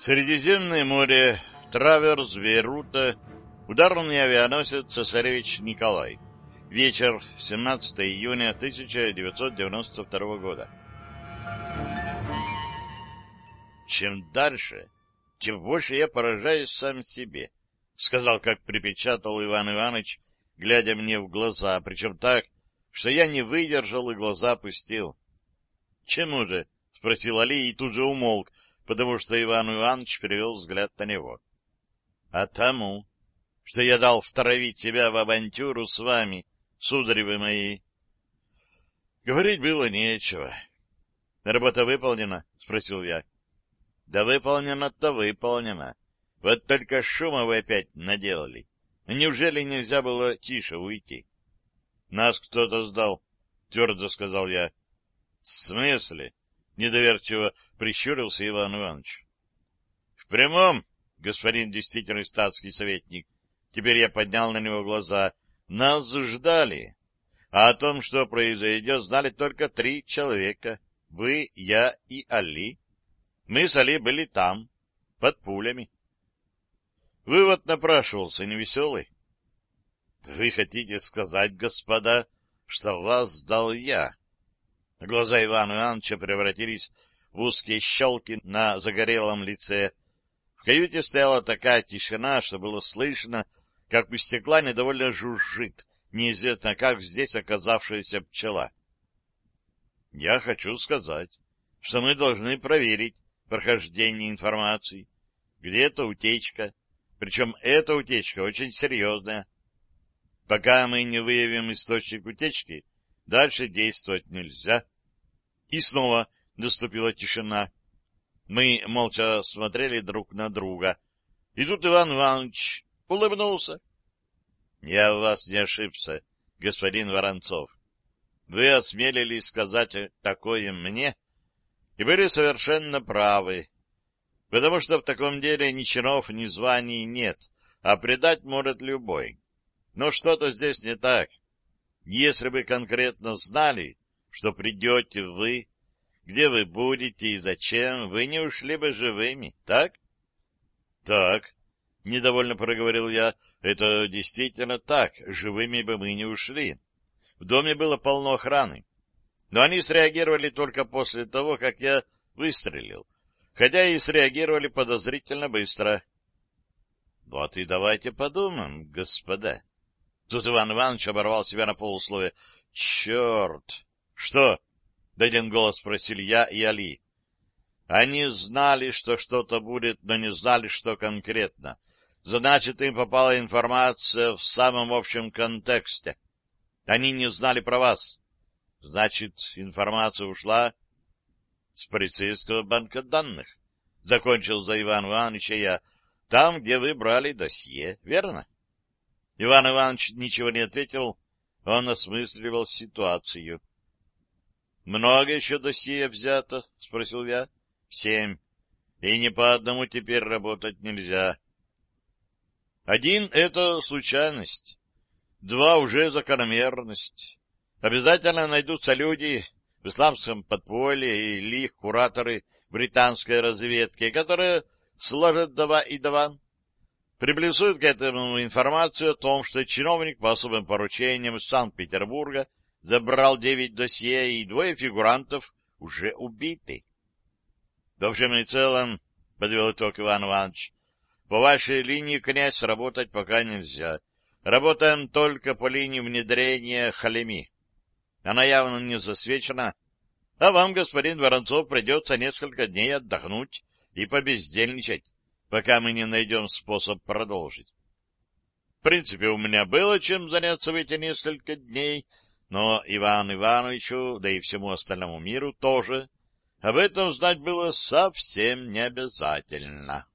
Средиземное море, Траверс, Бейрута, ударный авианосец «Цесаревич Николай». Вечер, 17 июня 1992 года. Чем дальше, тем больше я поражаюсь сам себе, — сказал, как припечатал Иван Иванович, глядя мне в глаза, причем так, что я не выдержал и глаза опустил. — Чему же? — спросил Али и тут же умолк, потому что Иван Иванович перевел взгляд на него. — А тому, что я дал втравить себя в авантюру с вами, сударевы мои. Говорить было нечего. — Работа выполнена? — спросил я. — Да выполнена-то выполнена. Вот только шума вы опять наделали. Неужели нельзя было тише уйти? — Нас кто-то сдал, — твердо сказал я. — В смысле? Недоверчиво прищурился Иван Иванович. — В прямом, господин действительный статский советник. Теперь я поднял на него глаза. Нас ждали. А о том, что произойдет, знали только три человека. Вы, я и Али. Мы с Али были там, под пулями. Вывод напрашивался невеселый. — Вы хотите сказать, господа, что вас сдал я? Глаза Ивана Ивановича превратились в узкие щелки на загорелом лице. В каюте стояла такая тишина, что было слышно, как у стекла недовольно жужжит, неизвестно как здесь оказавшаяся пчела. Я хочу сказать, что мы должны проверить прохождение информации. Где-то утечка, причем эта утечка очень серьезная. Пока мы не выявим источник утечки, Дальше действовать нельзя. И снова наступила тишина. Мы молча смотрели друг на друга. И тут Иван Иванович улыбнулся. — Я в вас не ошибся, господин Воронцов. Вы осмелились сказать такое мне и были совершенно правы, потому что в таком деле ни чинов, ни званий нет, а предать может любой. Но что-то здесь не так. Если бы конкретно знали, что придете вы, где вы будете и зачем, вы не ушли бы живыми, так? — Так, — недовольно проговорил я, — это действительно так, живыми бы мы не ушли. В доме было полно охраны. Но они среагировали только после того, как я выстрелил, хотя и среагировали подозрительно быстро. — Вот и давайте подумаем, господа. Тут Иван Иванович оборвал себя на полусловие. — Черт! — Что? — в один голос спросили я и Али. Они знали, что что-то будет, но не знали, что конкретно. Значит, им попала информация в самом общем контексте. Они не знали про вас. Значит, информация ушла с полицейского банка данных. Закончил за Иван Ивановича я. Там, где вы брали досье, верно? — Иван Иванович ничего не ответил, он осмысливал ситуацию. — Много еще досье взято? — спросил я. — Семь. И ни по одному теперь работать нельзя. Один — это случайность. Два — уже закономерность. Обязательно найдутся люди в исламском подполье или их кураторы британской разведки, которые сложат два и два приплюсуют к этому информацию о том, что чиновник по особым поручениям из Санкт-Петербурга забрал девять досье, и двое фигурантов уже убиты. В общем и целом, — подвел итог Иван Иванович, — по вашей линии, князь, работать пока нельзя. Работаем только по линии внедрения халеми. Она явно не засвечена, а вам, господин Воронцов, придется несколько дней отдохнуть и побездельничать пока мы не найдем способ продолжить. В принципе, у меня было чем заняться в эти несколько дней, но Ивану Ивановичу, да и всему остальному миру тоже, об этом знать было совсем не обязательно.